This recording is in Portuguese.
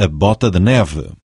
a bota de neve.